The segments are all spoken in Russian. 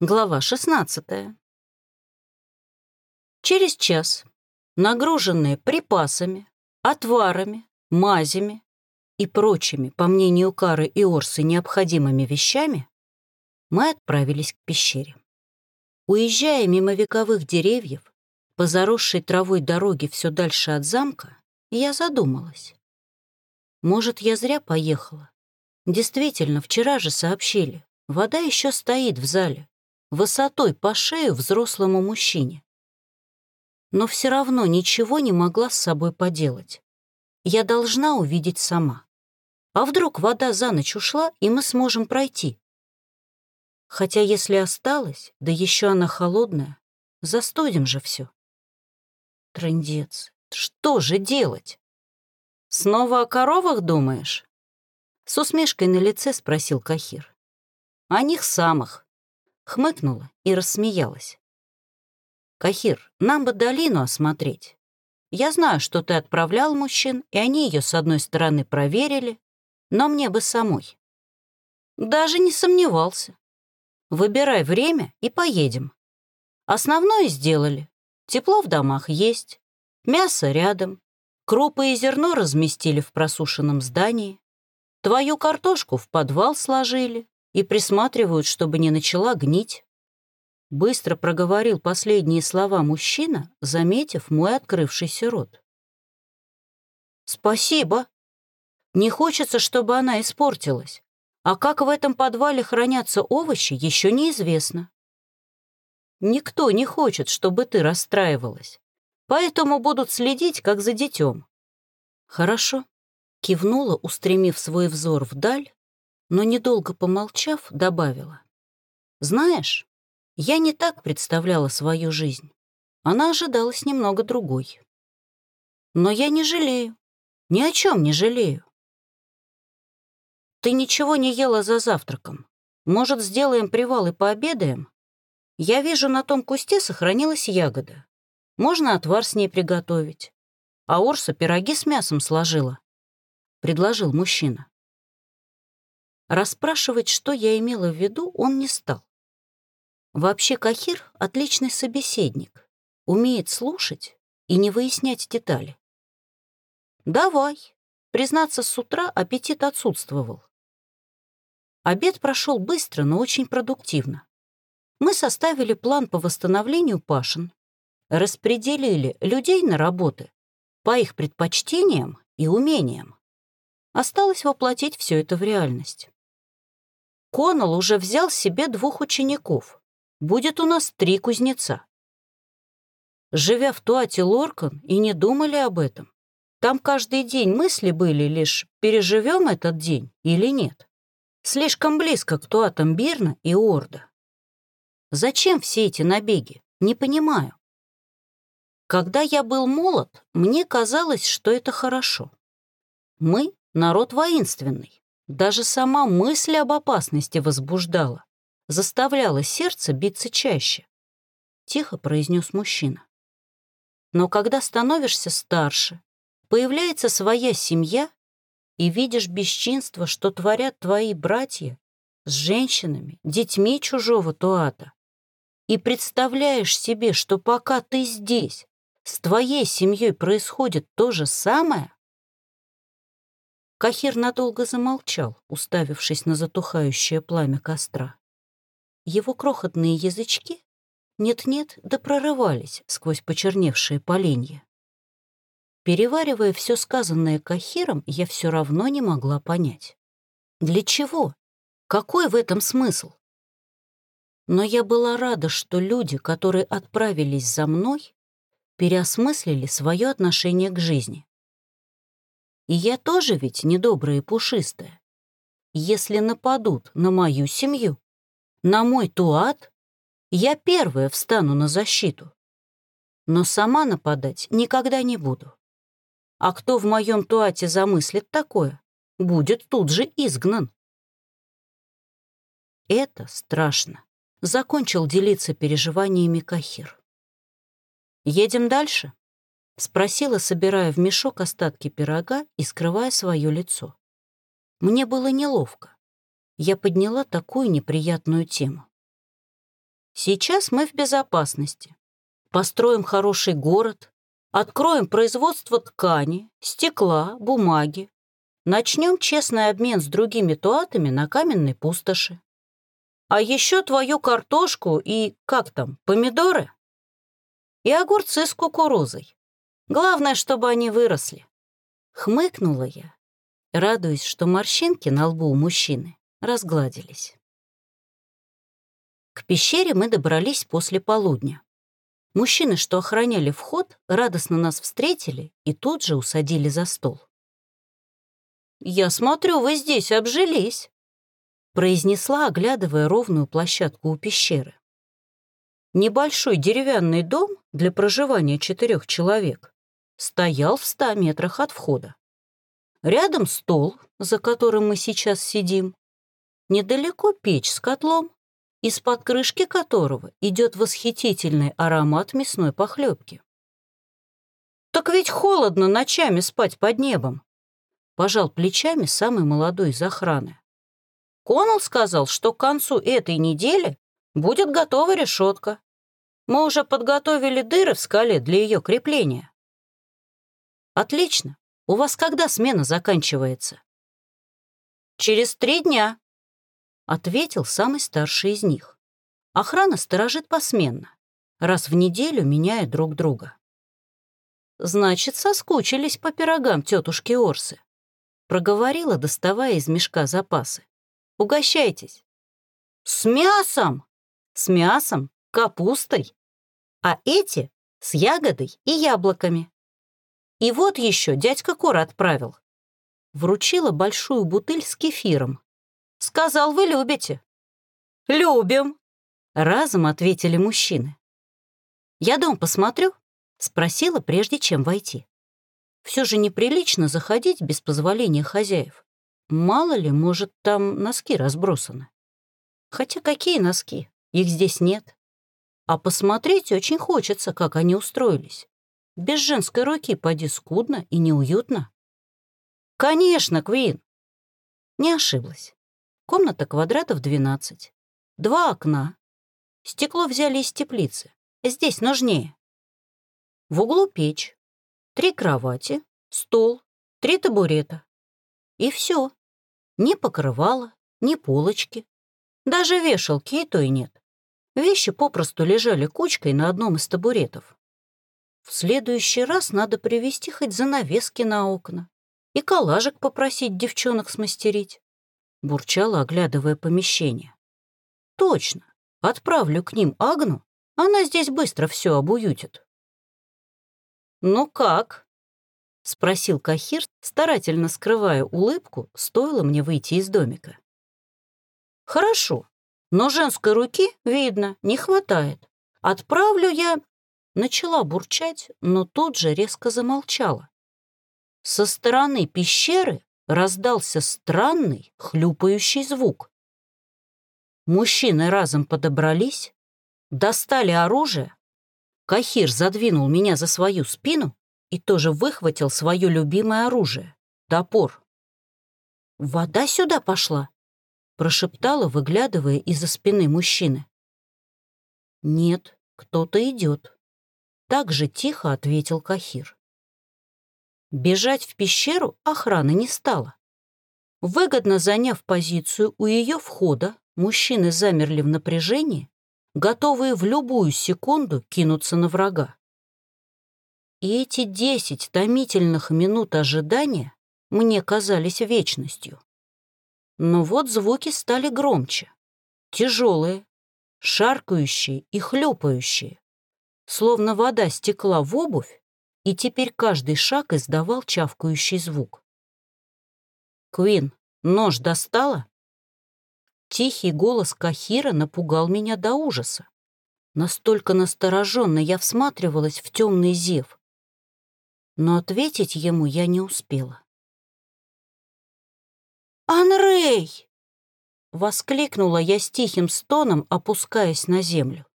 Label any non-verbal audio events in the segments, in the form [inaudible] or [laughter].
Глава 16. Через час, нагруженные припасами, отварами, мазями и прочими, по мнению Кары и Орсы, необходимыми вещами, мы отправились к пещере. Уезжая мимо вековых деревьев, по заросшей травой дороге все дальше от замка, я задумалась. Может, я зря поехала? Действительно, вчера же сообщили, вода еще стоит в зале, высотой по шею взрослому мужчине. Но все равно ничего не могла с собой поделать. Я должна увидеть сама. А вдруг вода за ночь ушла, и мы сможем пройти? Хотя если осталось, да еще она холодная, застудим же все. Трындец, что же делать? Снова о коровах думаешь? С усмешкой на лице спросил Кахир. О них самых хмыкнула и рассмеялась. «Кахир, нам бы долину осмотреть. Я знаю, что ты отправлял мужчин, и они ее с одной стороны проверили, но мне бы самой». «Даже не сомневался. Выбирай время и поедем. Основное сделали. Тепло в домах есть, мясо рядом, крупы и зерно разместили в просушенном здании, твою картошку в подвал сложили, и присматривают, чтобы не начала гнить. Быстро проговорил последние слова мужчина, заметив мой открывшийся рот. «Спасибо. Не хочется, чтобы она испортилась. А как в этом подвале хранятся овощи, еще неизвестно. Никто не хочет, чтобы ты расстраивалась, поэтому будут следить, как за детем». «Хорошо», — кивнула, устремив свой взор вдаль, но, недолго помолчав, добавила. «Знаешь, я не так представляла свою жизнь. Она ожидалась немного другой. Но я не жалею, ни о чем не жалею. Ты ничего не ела за завтраком. Может, сделаем привал и пообедаем? Я вижу, на том кусте сохранилась ягода. Можно отвар с ней приготовить. А Орса пироги с мясом сложила», — предложил мужчина. Расспрашивать, что я имела в виду, он не стал. Вообще Кахир — отличный собеседник, умеет слушать и не выяснять детали. «Давай». Признаться, с утра аппетит отсутствовал. Обед прошел быстро, но очень продуктивно. Мы составили план по восстановлению пашин, распределили людей на работы по их предпочтениям и умениям. Осталось воплотить все это в реальность. Коннелл уже взял себе двух учеников. Будет у нас три кузнеца. Живя в Туате Лоркан и не думали об этом. Там каждый день мысли были лишь, переживем этот день или нет. Слишком близко к Туатам Бирна и Орда. Зачем все эти набеги? Не понимаю. Когда я был молод, мне казалось, что это хорошо. Мы — народ воинственный. Даже сама мысль об опасности возбуждала, заставляла сердце биться чаще. Тихо произнес мужчина. Но когда становишься старше, появляется своя семья, и видишь бесчинство, что творят твои братья с женщинами, детьми чужого туата, и представляешь себе, что пока ты здесь, с твоей семьей происходит то же самое, Кахир надолго замолчал, уставившись на затухающее пламя костра. Его крохотные язычки нет-нет да прорывались сквозь почерневшие поленья. Переваривая все сказанное Кахиром, я все равно не могла понять. Для чего? Какой в этом смысл? Но я была рада, что люди, которые отправились за мной, переосмыслили свое отношение к жизни. И я тоже ведь недобрая и пушистая. Если нападут на мою семью, на мой туат, я первая встану на защиту. Но сама нападать никогда не буду. А кто в моем туате замыслит такое, будет тут же изгнан. Это страшно. Закончил делиться переживаниями Кахир. Едем дальше? Спросила, собирая в мешок остатки пирога и скрывая свое лицо. Мне было неловко. Я подняла такую неприятную тему. Сейчас мы в безопасности. Построим хороший город, откроем производство ткани, стекла, бумаги, начнем честный обмен с другими туатами на каменной пустоши. А еще твою картошку и, как там, помидоры? И огурцы с кукурузой. Главное, чтобы они выросли. Хмыкнула я, радуясь, что морщинки на лбу у мужчины разгладились. К пещере мы добрались после полудня. Мужчины, что охраняли вход, радостно нас встретили и тут же усадили за стол. «Я смотрю, вы здесь обжились», — произнесла, оглядывая ровную площадку у пещеры. Небольшой деревянный дом для проживания четырех человек стоял в ста метрах от входа. Рядом стол, за которым мы сейчас сидим. Недалеко печь с котлом, из-под крышки которого идет восхитительный аромат мясной похлебки. «Так ведь холодно ночами спать под небом», — пожал плечами самый молодой из охраны. Коннелл сказал, что к концу этой недели будет готова решетка. Мы уже подготовили дыры в скале для ее крепления. Отлично. У вас когда смена заканчивается? Через три дня, ответил самый старший из них. Охрана сторожит посменно, раз в неделю меняя друг друга. Значит, соскучились по пирогам тетушки Орсы. Проговорила, доставая из мешка запасы. Угощайтесь. С мясом! С мясом, капустой. А эти с ягодой и яблоками. И вот еще дядька Кора отправил. Вручила большую бутыль с кефиром, Сказал, вы любите». «Любим», — разом ответили мужчины. «Я дом посмотрю?» — спросила, прежде чем войти. Все же неприлично заходить без позволения хозяев. Мало ли, может, там носки разбросаны. Хотя какие носки? Их здесь нет. А посмотреть очень хочется, как они устроились. Без женской руки поди скудно и неуютно. Конечно, Квин. Не ошиблась. Комната квадратов 12. Два окна. Стекло взяли из теплицы. Здесь нужнее. В углу печь. Три кровати, стол, три табурета. И все. Ни покрывала, ни полочки. Даже вешалки и то и нет. Вещи попросту лежали кучкой на одном из табуретов. В следующий раз надо привезти хоть занавески на окна и коллажик попросить девчонок смастерить бурчала, оглядывая помещение. «Точно. Отправлю к ним Агну, она здесь быстро все обуютит». «Ну как?» — спросил Кахир, старательно скрывая улыбку, стоило мне выйти из домика. «Хорошо, но женской руки, видно, не хватает. Отправлю я...» Начала бурчать, но тут же резко замолчала. Со стороны пещеры раздался странный хлюпающий звук. Мужчины разом подобрались, достали оружие. Кахир задвинул меня за свою спину и тоже выхватил свое любимое оружие — топор. «Вода сюда пошла», — прошептала, выглядывая из-за спины мужчины. «Нет, кто-то идет», — так же тихо ответил Кахир. Бежать в пещеру охраны не стало. Выгодно заняв позицию у ее входа, мужчины замерли в напряжении, готовые в любую секунду кинуться на врага. И эти десять томительных минут ожидания мне казались вечностью. Но вот звуки стали громче, тяжелые, шаркающие и хлюпающие, словно вода стекла в обувь и теперь каждый шаг издавал чавкающий звук. «Куин, нож достала?» Тихий голос Кахира напугал меня до ужаса. Настолько настороженно я всматривалась в темный зев. Но ответить ему я не успела. «Анрей!» — воскликнула я с тихим стоном, опускаясь на землю.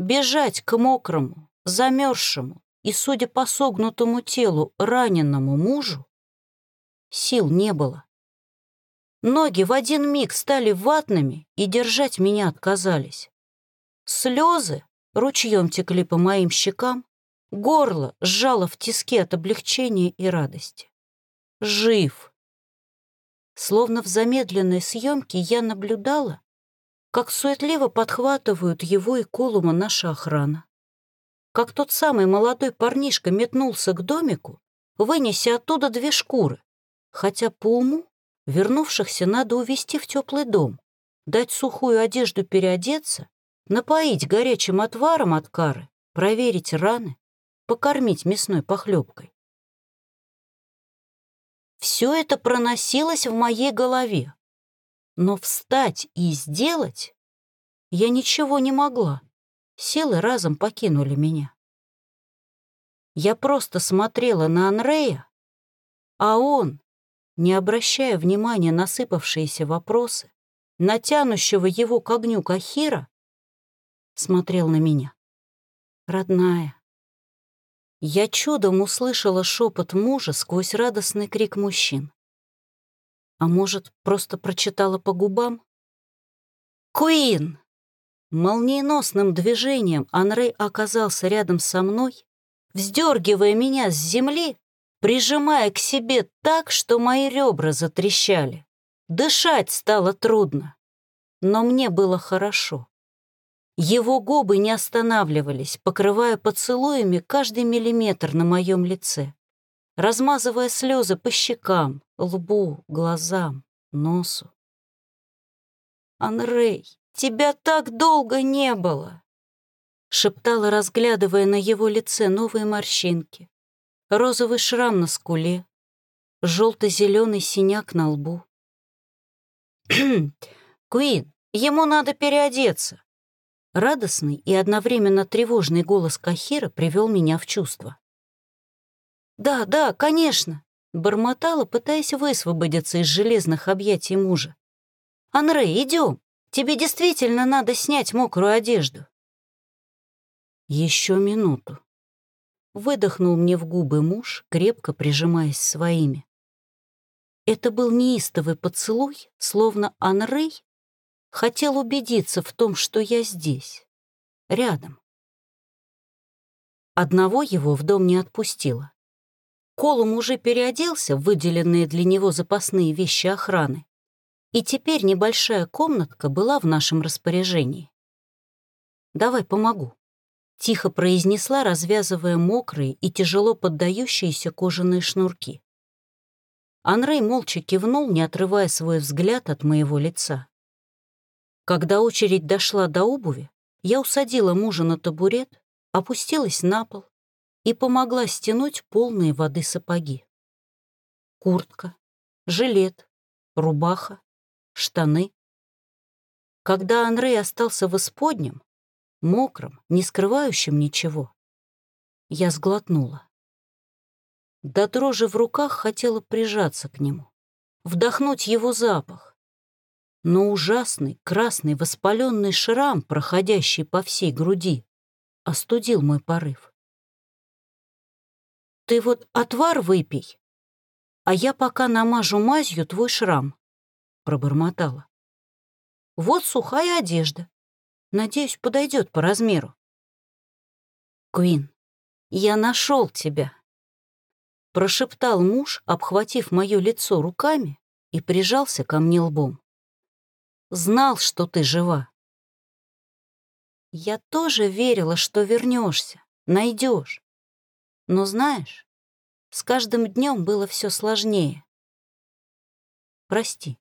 Бежать к мокрому, замерзшему, и, судя по согнутому телу, раненному мужу, сил не было. Ноги в один миг стали ватными и держать меня отказались. Слезы ручьем текли по моим щекам, горло сжало в тиски от облегчения и радости. Жив! Словно в замедленной съемке я наблюдала, как суетливо подхватывают его и Колума наша охрана. Как тот самый молодой парнишка метнулся к домику, вынеся оттуда две шкуры, хотя по уму вернувшихся надо увести в теплый дом, дать сухую одежду переодеться, напоить горячим отваром от кары, проверить раны, покормить мясной похлебкой. Все это проносилось в моей голове, но встать и сделать я ничего не могла. Силы разом покинули меня. Я просто смотрела на Анрея, а он, не обращая внимания на сыпавшиеся вопросы, натянущего его к огню Кахира, смотрел на меня. Родная. Я чудом услышала шепот мужа сквозь радостный крик мужчин. А может, просто прочитала по губам? «Куин!» Молниеносным движением Анрей оказался рядом со мной, вздергивая меня с земли, прижимая к себе так, что мои ребра затрещали. Дышать стало трудно, но мне было хорошо. Его губы не останавливались, покрывая поцелуями каждый миллиметр на моем лице размазывая слезы по щекам, лбу, глазам, носу. «Анрей, тебя так долго не было!» шептала, разглядывая на его лице новые морщинки, розовый шрам на скуле, желто-зеленый синяк на лбу. [clears throat] «Куин, ему надо переодеться!» Радостный и одновременно тревожный голос Кахира привел меня в чувство. «Да, да, конечно», — бормотала, пытаясь высвободиться из железных объятий мужа. «Анрей, идем. Тебе действительно надо снять мокрую одежду». Еще минуту. Выдохнул мне в губы муж, крепко прижимаясь своими. Это был неистовый поцелуй, словно Анрей хотел убедиться в том, что я здесь, рядом. Одного его в дом не отпустила. Колум уже переоделся в выделенные для него запасные вещи охраны, и теперь небольшая комнатка была в нашем распоряжении. «Давай помогу», — тихо произнесла, развязывая мокрые и тяжело поддающиеся кожаные шнурки. Анрей молча кивнул, не отрывая свой взгляд от моего лица. Когда очередь дошла до обуви, я усадила мужа на табурет, опустилась на пол и помогла стянуть полные воды сапоги. Куртка, жилет, рубаха, штаны. Когда Андрей остался в исподнем, мокром, не скрывающем ничего, я сглотнула. До дрожи в руках хотела прижаться к нему, вдохнуть его запах. Но ужасный красный воспаленный шрам, проходящий по всей груди, остудил мой порыв. Ты вот отвар выпей, а я пока намажу мазью твой шрам, — пробормотала. Вот сухая одежда. Надеюсь, подойдет по размеру. Куин, я нашел тебя, — прошептал муж, обхватив мое лицо руками и прижался ко мне лбом. Знал, что ты жива. Я тоже верила, что вернешься, найдешь. Но знаешь, с каждым днем было все сложнее. Прости.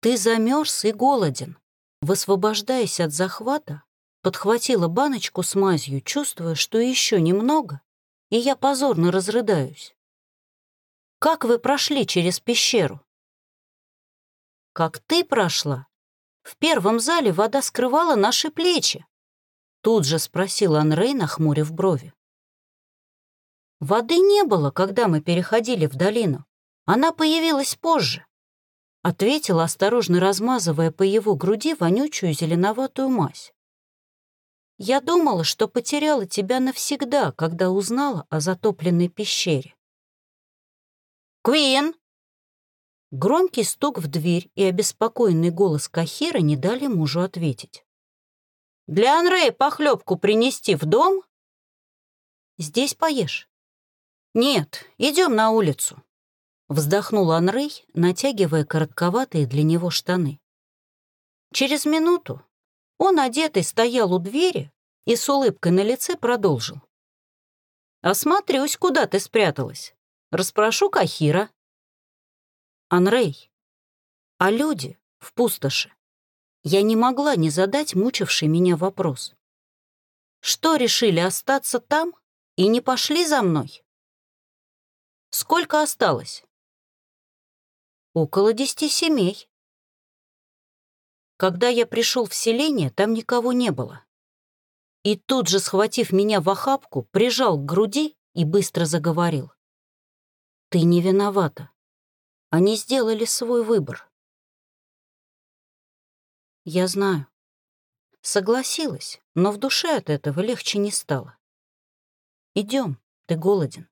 Ты замерз и голоден. Высвобождаясь от захвата, подхватила баночку с мазью, чувствуя, что еще немного, и я позорно разрыдаюсь. Как вы прошли через пещеру? Как ты прошла? В первом зале вода скрывала наши плечи. Тут же спросил Анрей, нахмурив брови. «Воды не было, когда мы переходили в долину. Она появилась позже», — ответила, осторожно размазывая по его груди вонючую зеленоватую мазь. «Я думала, что потеряла тебя навсегда, когда узнала о затопленной пещере». «Квин!» Громкий стук в дверь и обеспокоенный голос Кахира не дали мужу ответить. Для Анрея похлебку принести в дом? Здесь поешь. Нет, идем на улицу. Вздохнул Анрей, натягивая коротковатые для него штаны. Через минуту он, одетый, стоял у двери и с улыбкой на лице продолжил. «Осмотрюсь, куда ты спряталась. Распрошу Кахира». «Анрей, а люди в пустоши?» Я не могла не задать мучивший меня вопрос. «Что решили остаться там и не пошли за мной?» «Сколько осталось?» «Около десяти семей», когда я пришел в селение, там никого не было. И тут же, схватив меня в охапку, прижал к груди и быстро заговорил. «Ты не виновата. Они сделали свой выбор». Я знаю. Согласилась, но в душе от этого легче не стало. Идем, ты голоден.